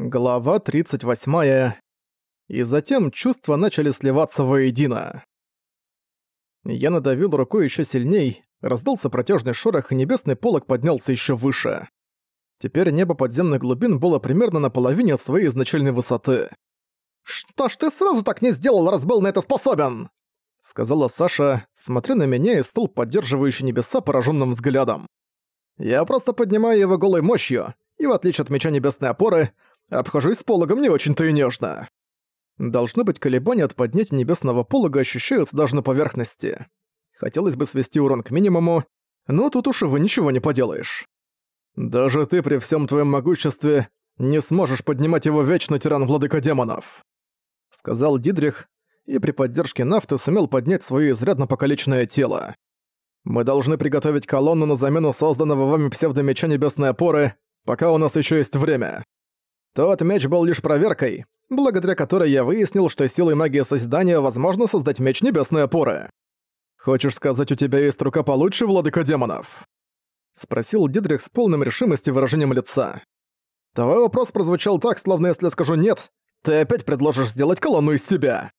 Глава 38. И затем чувства начали сливаться воедино. Я надавил рукой еще сильней, раздался протяжный шорох, и небесный полог поднялся еще выше. Теперь небо подземных глубин было примерно на половине своей изначальной высоты. «Что ж ты сразу так не сделал, раз был на это способен?» Сказала Саша, смотря на меня и стол, поддерживающий небеса пораженным взглядом. «Я просто поднимаю его голой мощью, и в отличие от меча небесной опоры, обхожусь с пологом не очень-то и нежно. Должно быть, колебания от поднятия небесного полога ощущаются даже на поверхности. Хотелось бы свести урон к минимуму, но тут уж вы ничего не поделаешь. Даже ты при всем твоем могуществе не сможешь поднимать его вечно, тиран владыка демонов. Сказал Дидрих, и при поддержке нафты сумел поднять свое изрядно покалеченное тело. Мы должны приготовить колонну на замену созданного вами псевдомеча небесной опоры, пока у нас еще есть время. Тот меч был лишь проверкой, благодаря которой я выяснил, что силой магии Созидания возможно создать меч Небесной Опоры. «Хочешь сказать, у тебя есть рука получше, владыка демонов?» Спросил Дидрих с полным решимости выражением лица. Твой вопрос прозвучал так, словно если скажу «нет», ты опять предложишь сделать колонну из себя.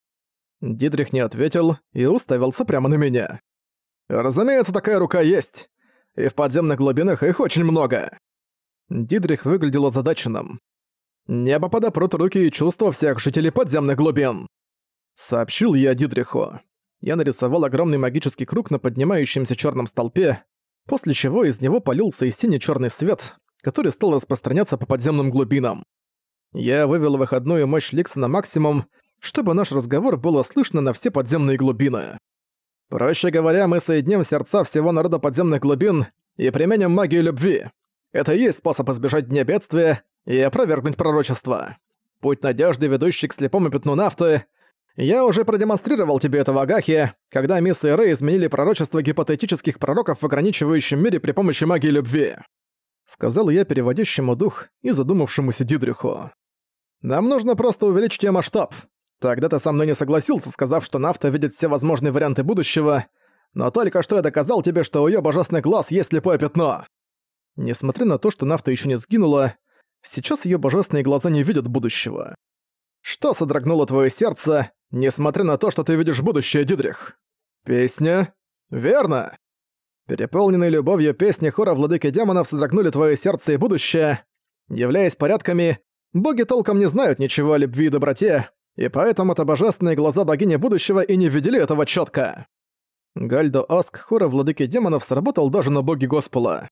Дидрих не ответил и уставился прямо на меня. Разумеется, такая рука есть. И в подземных глубинах их очень много. Дидрих выглядел озадаченным. Небо подопрут руки и чувства всех жителей подземных глубин. Сообщил я Дидриху. Я нарисовал огромный магический круг на поднимающемся черном столпе, после чего из него полился и синий черный свет, который стал распространяться по подземным глубинам. Я вывел выходную мощь Ликса на максимум, чтобы наш разговор было слышно на все подземные глубины. Проще говоря, мы соединим сердца всего народа подземных глубин и применим магию любви. Это и есть способ избежать дня бедствия и опровергнуть пророчество. Путь надежды, ведущий к слепому пятну нафты. Я уже продемонстрировал тебе это в Агахе, когда мисс и изменили пророчество гипотетических пророков в ограничивающем мире при помощи магии любви. Сказал я переводящему дух и задумавшемуся Дидриху. Нам нужно просто увеличить ее масштаб. Тогда ты со мной не согласился, сказав, что нафта видит все возможные варианты будущего, но только что я доказал тебе, что у её божественный глаз есть слепое пятно. Несмотря на то, что нафта еще не сгинула, Сейчас ее божественные глаза не видят будущего. Что содрогнуло твое сердце, несмотря на то, что ты видишь будущее, Дидрих? Песня? Верно! Переполненные любовью песни хора владыки демонов содрогнули твое сердце и будущее. Являясь порядками, боги толком не знают ничего о любви и доброте, и поэтому-то божественные глаза богини будущего и не видели этого четко. Гальдо Аск хора владыки демонов сработал даже на боги Господа.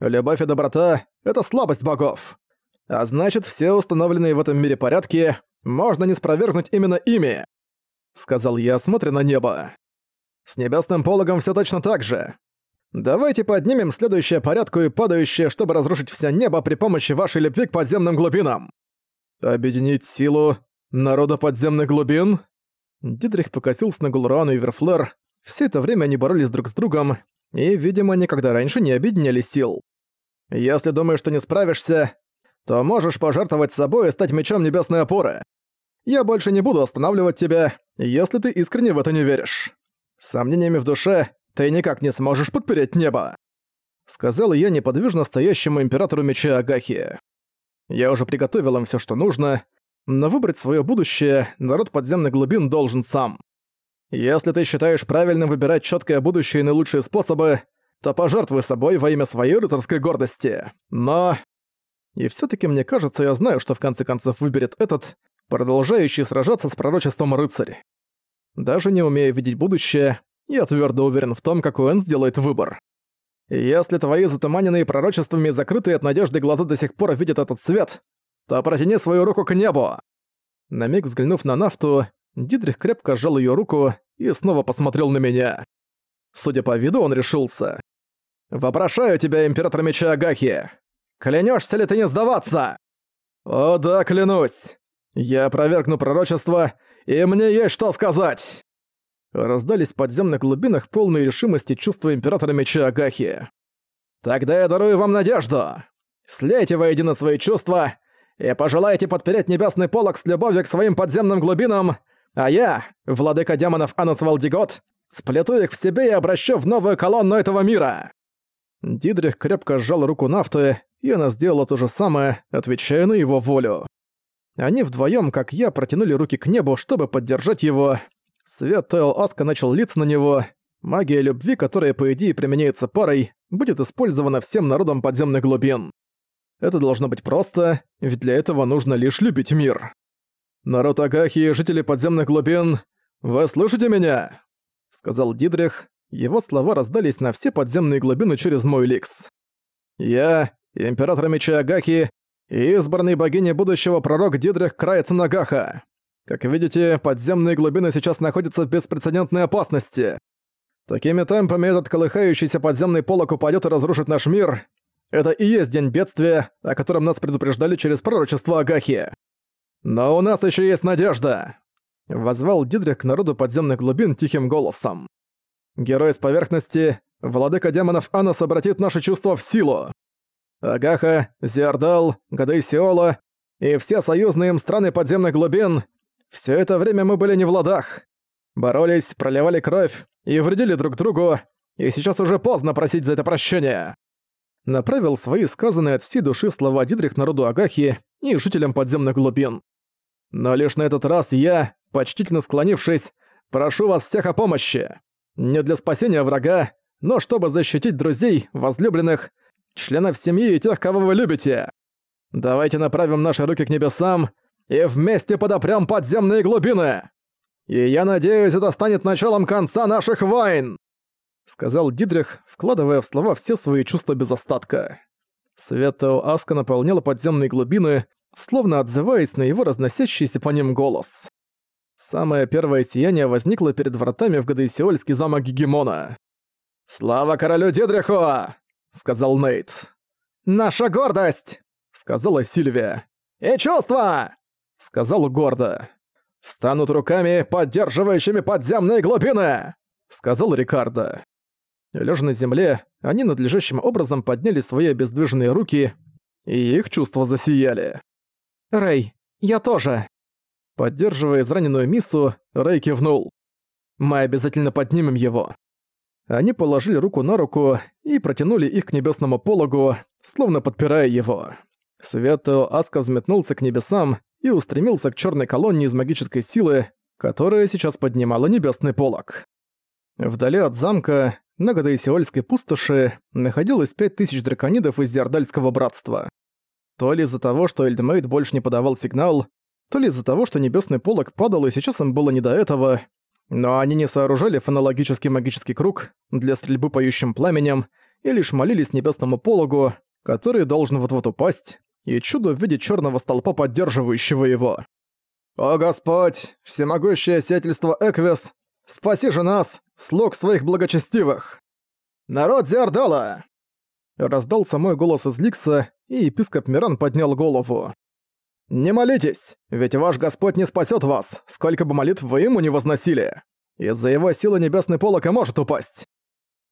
Любовь и доброта — это слабость богов. А значит, все установленные в этом мире порядки можно не спровергнуть именно ими», — сказал я, смотря на небо. «С небесным пологом все точно так же. Давайте поднимем следующее порядку и падающее, чтобы разрушить все небо при помощи вашей любви к подземным глубинам». «Объединить силу народа подземных глубин?» Дидрих покосился на Гулрану и Верфлер. Все это время они боролись друг с другом, и, видимо, никогда раньше не объединяли сил. «Если думаешь, что не справишься, то можешь пожертвовать собой и стать мечом небесной опоры. Я больше не буду останавливать тебя, если ты искренне в это не веришь. Сомнениями в душе ты никак не сможешь подпереть небо», — сказал я неподвижно стоящему императору меча Агахи. Я уже приготовил им все, что нужно, но выбрать свое будущее народ подземных глубин должен сам. Если ты считаешь правильным выбирать четкое будущее и наилучшие способы, то пожертвуй собой во имя своей рыцарской гордости. Но и все таки мне кажется, я знаю, что в конце концов выберет этот, продолжающий сражаться с пророчеством рыцарь. Даже не умея видеть будущее, я твердо уверен в том, какой он сделает выбор. Если твои затуманенные пророчествами и закрытые от надежды глаза до сих пор видят этот свет, то протяни свою руку к небу!» На миг взглянув на нафту, Дидрих крепко сжал ее руку и снова посмотрел на меня. Судя по виду, он решился. «Вопрошаю тебя, император меча Агахи! Клянешься ли ты не сдаваться?» «О да, клянусь! Я опровергну пророчество, и мне есть что сказать!» Раздались в подземных глубинах полные решимости чувства Императора Меча Агахи. «Тогда я дарую вам надежду! Слейте воедино свои чувства и пожелайте подпереть небесный полог с любовью к своим подземным глубинам, а я, владыка демонов Анус Валдигот, сплету их в себе и обращу в новую колонну этого мира!» Дидрих крепко сжал руку нафты, и она сделала то же самое, отвечая на его волю. Они вдвоем, как я, протянули руки к небу, чтобы поддержать его. Свет Тео Аска начал литься на него. Магия любви, которая, по идее, применяется парой, будет использована всем народом подземных глубин. Это должно быть просто, ведь для этого нужно лишь любить мир. «Народ Агахи и жители подземных глубин, вы слышите меня?» — сказал Дидрих. Его слова раздались на все подземные глубины через мой ликс. «Я, император меча Агахи, и избранный богини будущего пророк Дидрих Крайц Нагаха. Как видите, подземные глубины сейчас находятся в беспрецедентной опасности. Такими темпами этот колыхающийся подземный полок упадет и разрушит наш мир. Это и есть день бедствия, о котором нас предупреждали через пророчество Агахи. Но у нас еще есть надежда!» Возвал Дидрих к народу подземных глубин тихим голосом. «Герой с поверхности, владыка демонов Анос обратит наши чувства в силу. Агаха, Зиардал, Гадейсиола и все союзные им страны подземных глубин — все это время мы были не в ладах. Боролись, проливали кровь и вредили друг другу, и сейчас уже поздно просить за это прощения. Направил свои сказанные от всей души слова Дидрих народу Агахи и жителям подземных глубин. Но лишь на этот раз я, почтительно склонившись, прошу вас всех о помощи. Не для спасения врага, но чтобы защитить друзей, возлюбленных, членов семьи и тех, кого вы любите. Давайте направим наши руки к небесам и вместе подопрём подземные глубины. И я надеюсь, это станет началом конца наших войн!» Сказал Дидрих, вкладывая в слова все свои чувства без остатка. Свет Аска наполняла подземные глубины, словно отзываясь на его разносящийся по ним голос. Самое первое сияние возникло перед вратами в Гадейсиольский замок Гегемона. «Слава королю Дидриху!» — сказал Нейт. «Наша гордость!» — сказала Сильвия. «И чувства!» — сказал гордо. «Станут руками, поддерживающими подземные глубины!» — сказал Рикардо. Лежа на земле, они надлежащим образом подняли свои обездвиженные руки, и их чувства засияли. «Рэй, я тоже!» Поддерживая израненную Миссу, Рэй кивнул. «Мы обязательно поднимем его. Они положили руку на руку и протянули их к небесному пологу, словно подпирая его. Свято Аска взметнулся к небесам и устремился к черной колонне из магической силы, которая сейчас поднимала небесный полог. Вдали от замка, на Гадаисиольской пустоши, находилось пять тысяч драконидов из Зиардальского братства. То ли из-за того, что Эльдмейд больше не подавал сигнал, то ли из-за того, что небесный полог падал и сейчас им было не до этого, но они не сооружали фонологический магический круг для стрельбы поющим пламенем и лишь молились небесному пологу, который должен вот-вот упасть, и чудо в виде черного столпа, поддерживающего его. «О Господь, всемогущее сиятельство Эквис, спаси же нас, слуг своих благочестивых! Народ Зиардала!» Раздался мой голос из Ликса, и епископ Миран поднял голову. «Не молитесь, ведь ваш Господь не спасет вас, сколько бы молитв вы ему не возносили. Из-за его силы небесный полок и может упасть.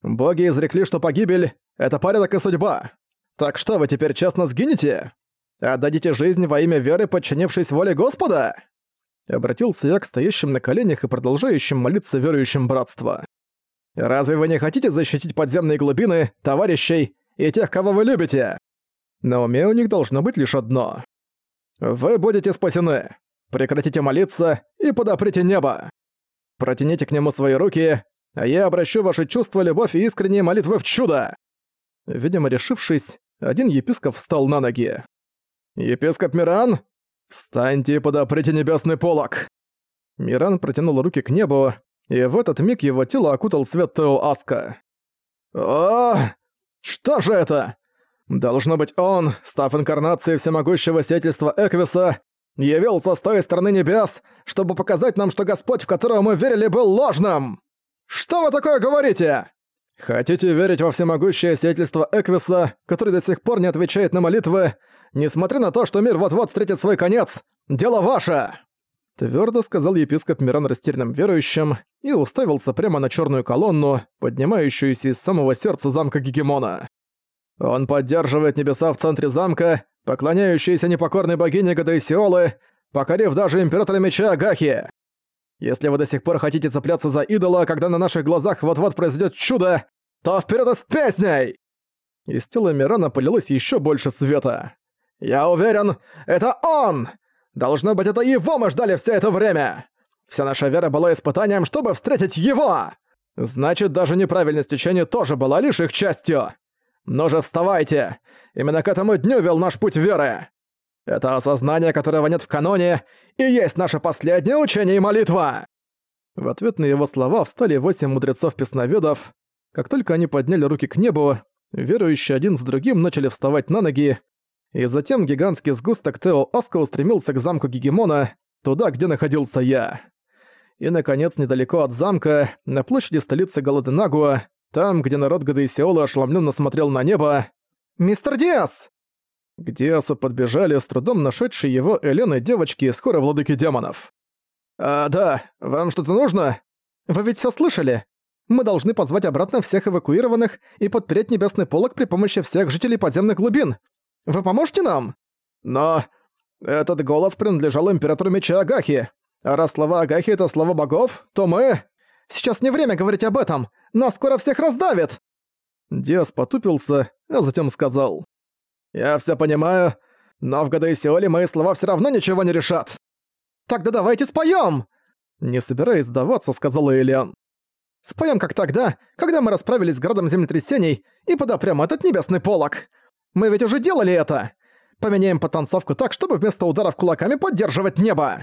Боги изрекли, что погибель — это порядок и судьба. Так что, вы теперь честно сгинете? Отдадите жизнь во имя веры, подчинившись воле Господа?» Обратился я к стоящим на коленях и продолжающим молиться верующим братства. «Разве вы не хотите защитить подземные глубины, товарищей и тех, кого вы любите?» На уме у них должно быть лишь одно вы будете спасены. Прекратите молиться и подоприте небо. Протяните к нему свои руки, а я обращу ваши чувства, любовь и искренние молитвы в чудо!» Видимо, решившись, один епископ встал на ноги. «Епископ Миран, встаньте и подоприте небесный полог!» Миран протянул руки к небу, и в этот миг его тело окутал свет Тео Аска. «О, что же это? Должно быть он, став инкарнацией всемогущего сиятельства Эквиса, явился с той стороны небес, чтобы показать нам, что Господь, в которого мы верили, был ложным! Что вы такое говорите? Хотите верить во всемогущее сиятельство Эквиса, который до сих пор не отвечает на молитвы, несмотря на то, что мир вот-вот встретит свой конец? Дело ваше!» Твердо сказал епископ Миран растерянным верующим и уставился прямо на черную колонну, поднимающуюся из самого сердца замка Гегемона. Он поддерживает небеса в центре замка, поклоняющиеся непокорной богине Гадайсиолы, покорив даже Императора Меча Агахи. Если вы до сих пор хотите цепляться за идола, когда на наших глазах вот-вот произойдет чудо, то вперед с песней!» Из тела Мирана полилось еще больше света. «Я уверен, это он! Должно быть, это его мы ждали все это время! Вся наша вера была испытанием, чтобы встретить его! Значит, даже неправильность учения тоже была лишь их частью! Но же вставайте! Именно к этому дню вел наш путь веры! Это осознание, которого нет в каноне, и есть наше последнее учение и молитва!» В ответ на его слова встали восемь мудрецов-песноведов. Как только они подняли руки к небу, верующие один с другим начали вставать на ноги, и затем гигантский сгусток Тео Аска устремился к замку Гегемона, туда, где находился я. И, наконец, недалеко от замка, на площади столицы Галаденагуа, там, где народ Гадаисиола ошеломленно смотрел на небо, «Мистер Диас!» К Диасу подбежали с трудом нашедшие его Элены девочки из хора Владыки Демонов. «А, да, вам что-то нужно? Вы ведь все слышали? Мы должны позвать обратно всех эвакуированных и подпереть небесный полог при помощи всех жителей подземных глубин. Вы поможете нам?» «Но этот голос принадлежал императору Меча Агахи. А раз слова Агахи — это слова богов, то мы...» «Сейчас не время говорить об этом! Нас скоро всех раздавит!» Диас потупился, а затем сказал. «Я все понимаю, но в Гадаисиоле мои слова все равно ничего не решат!» «Тогда давайте споем! Не собираясь сдаваться, сказала Элиан. «Споем как тогда, когда мы расправились с градом землетрясений и подопрем этот небесный полог! Мы ведь уже делали это! Поменяем потанцовку так, чтобы вместо ударов кулаками поддерживать небо!»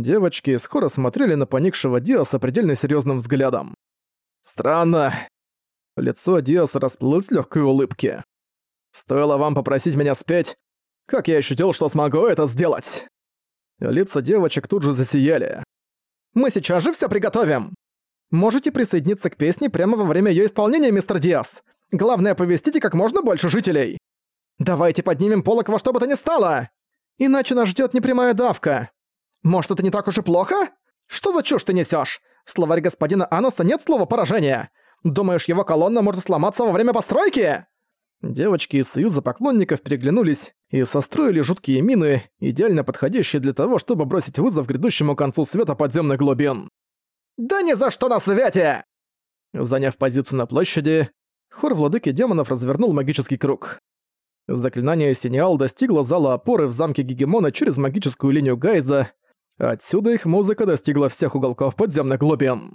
Девочки хора смотрели на поникшего Диа с предельно серьезным взглядом. «Странно». Лицо Диаса расплылось в легкой улыбке. «Стоило вам попросить меня спеть, как я ощутил, что смогу это сделать!» Лица девочек тут же засияли. «Мы сейчас же все приготовим! Можете присоединиться к песне прямо во время ее исполнения, мистер Диас. Главное, повестите как можно больше жителей. Давайте поднимем полок во что бы то ни стало! Иначе нас ждет непрямая давка. Может, это не так уж и плохо? Что за чушь ты несешь? В словаре господина Аноса нет слова «поражение». Думаешь, его колонна может сломаться во время постройки?» Девочки из Союза поклонников переглянулись и состроили жуткие мины, идеально подходящие для того, чтобы бросить вызов грядущему концу света подземных глубин. «Да ни за что на свете!» Заняв позицию на площади, хор владыки демонов развернул магический круг. Заклинание Синеал достигло зала опоры в замке Гегемона через магическую линию Гайза. Отсюда их музыка достигла всех уголков подземных глубин.